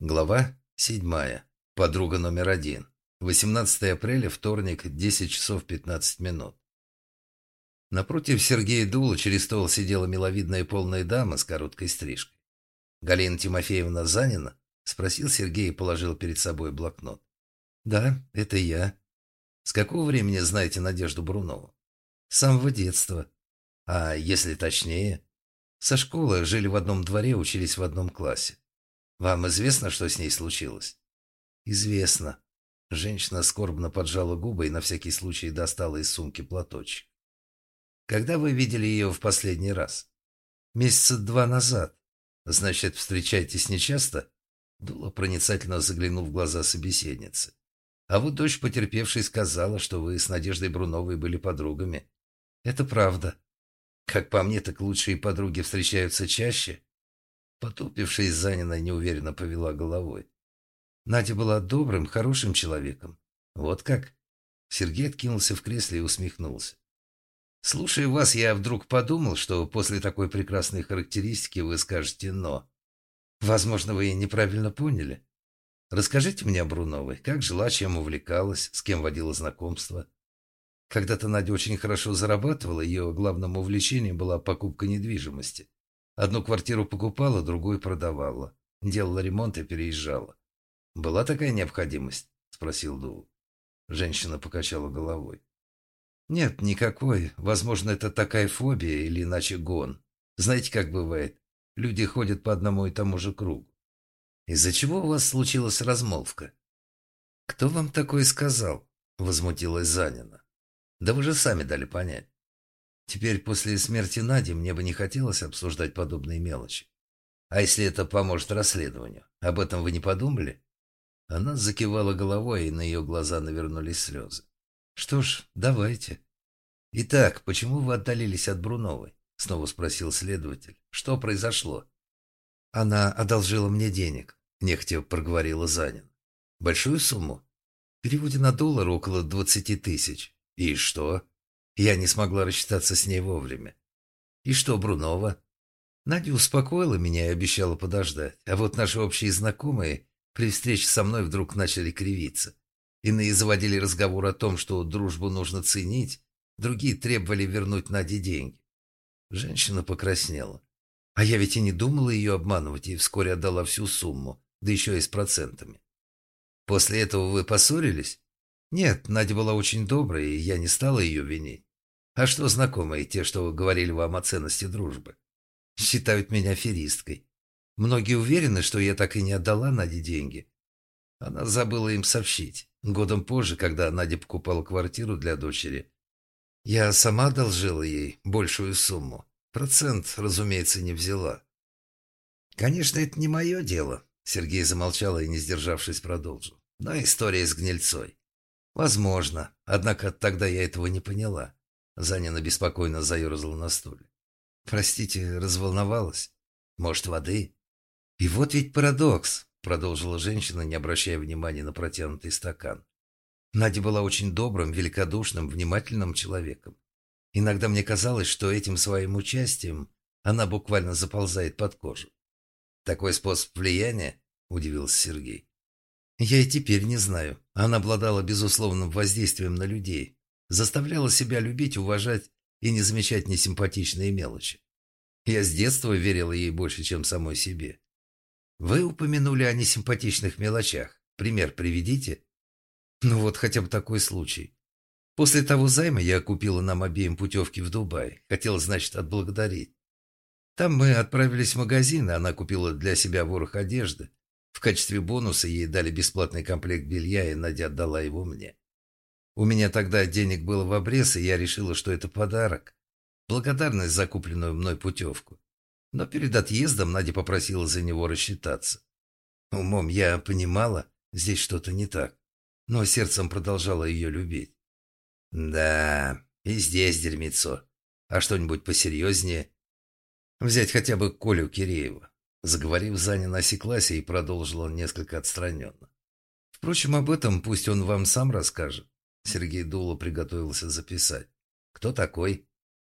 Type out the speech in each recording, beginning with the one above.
Глава 7. Подруга номер один. 18 апреля, вторник, 10 часов 15 минут. Напротив Сергея Дула через стол сидела миловидная полная дама с короткой стрижкой. «Галина Тимофеевна Занина?» — спросил Сергей и положил перед собой блокнот. «Да, это я. С какого времени знаете Надежду Брунову?» «С самого детства. А если точнее?» «Со школы жили в одном дворе, учились в одном классе. Вам известно, что с ней случилось?» «Известно». Женщина скорбно поджала губы и на всякий случай достала из сумки платочек. «Когда вы видели ее в последний раз?» «Месяца два назад. Значит, встречаетесь нечасто?» Дула проницательно заглянул в глаза собеседницы. «А вот дочь потерпевшей сказала, что вы с Надеждой Бруновой были подругами. Это правда. Как по мне, так лучшие подруги встречаются чаще. Потупившись, Занина неуверенно повела головой. Надя была добрым, хорошим человеком. Вот как? Сергей откинулся в кресле и усмехнулся. Слушая вас, я вдруг подумал, что после такой прекрасной характеристики вы скажете «но». Возможно, вы неправильно поняли. Расскажите мне о Бруновой. Как жила, чем увлекалась, с кем водила знакомство? Когда-то Надя очень хорошо зарабатывала, ее главным увлечением была покупка недвижимости. Одну квартиру покупала, другую продавала. Делала ремонт и переезжала. «Была такая необходимость?» – спросил Дул. Женщина покачала головой. «Нет, никакой. Возможно, это такая фобия или иначе гон. Знаете, как бывает? Люди ходят по одному и тому же кругу. Из-за чего у вас случилась размолвка?» «Кто вам такое сказал?» – возмутилась Занина. «Да вы же сами дали понять. Теперь после смерти Нади мне бы не хотелось обсуждать подобные мелочи. А если это поможет расследованию? Об этом вы не подумали? Она закивала головой, и на ее глаза навернулись слезы. Что ж, давайте. Итак, почему вы отдалились от Бруновой? Снова спросил следователь. Что произошло? Она одолжила мне денег, нехотя проговорила Занин. Большую сумму? В переводе на доллар около двадцати тысяч. И что? Я не смогла рассчитаться с ней вовремя. И что, Брунова? Надя успокоила меня и обещала подождать. А вот наши общие знакомые при встрече со мной вдруг начали кривиться. Иные заводили разговор о том, что дружбу нужно ценить, другие требовали вернуть Наде деньги. Женщина покраснела. А я ведь и не думала ее обманывать, и вскоре отдала всю сумму, да еще и с процентами. После этого вы поссорились? Нет, Надя была очень добрая, и я не стала ее винить. А что знакомые, те, что говорили вам о ценности дружбы? Считают меня аферисткой. Многие уверены, что я так и не отдала Наде деньги. Она забыла им сообщить. Годом позже, когда Надя покупала квартиру для дочери, я сама одолжила ей большую сумму. Процент, разумеется, не взяла. «Конечно, это не мое дело», — Сергей замолчал и, не сдержавшись, продолжил. «Но история с гнильцой. Возможно. Однако тогда я этого не поняла. Занина беспокойно заерзала на стуле. «Простите, разволновалась? Может, воды?» «И вот ведь парадокс», — продолжила женщина, не обращая внимания на протянутый стакан. Надя была очень добрым, великодушным, внимательным человеком. Иногда мне казалось, что этим своим участием она буквально заползает под кожу. «Такой способ влияния?» – удивился Сергей. «Я и теперь не знаю. Она обладала безусловным воздействием на людей, Заставляла себя любить, уважать и не замечать несимпатичные мелочи. Я с детства верила ей больше, чем самой себе. Вы упомянули о несимпатичных мелочах. Пример приведите? Ну вот хотя бы такой случай. После того займа я купила нам обеим путевки в Дубай. Хотела, значит, отблагодарить. Там мы отправились в магазин, и она купила для себя ворох одежды. Качестве бонуса ей дали бесплатный комплект белья, и Надя отдала его мне. У меня тогда денег было в обрез, и я решила, что это подарок. Благодарность за купленную мной путевку. Но перед отъездом Надя попросила за него рассчитаться. Умом я понимала, здесь что-то не так, но сердцем продолжала ее любить. Да, и здесь дерьмецо. А что-нибудь посерьезнее? Взять хотя бы Колю Киреева. Заговорив, Занина осеклась и продолжила несколько отстраненно. Впрочем, об этом пусть он вам сам расскажет. Сергей Дуло приготовился записать. «Кто такой?»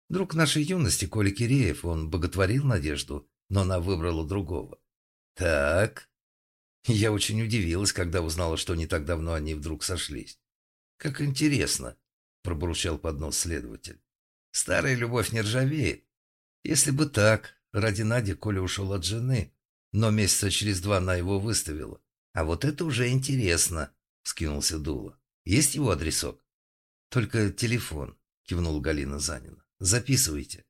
«Друг нашей юности, Коля Киреев. Он боготворил Надежду, но она выбрала другого». «Так...» Я очень удивилась, когда узнала, что не так давно они вдруг сошлись. «Как интересно», — пробурчал под нос следователь. «Старая любовь не ржавеет. Если бы так, ради Нади Коля ушел от жены, но месяца через два она его выставила. А вот это уже интересно», — скинулся Дула. «Есть его адресок?» «Только телефон», — кивнула Галина Занина. «Записывайте».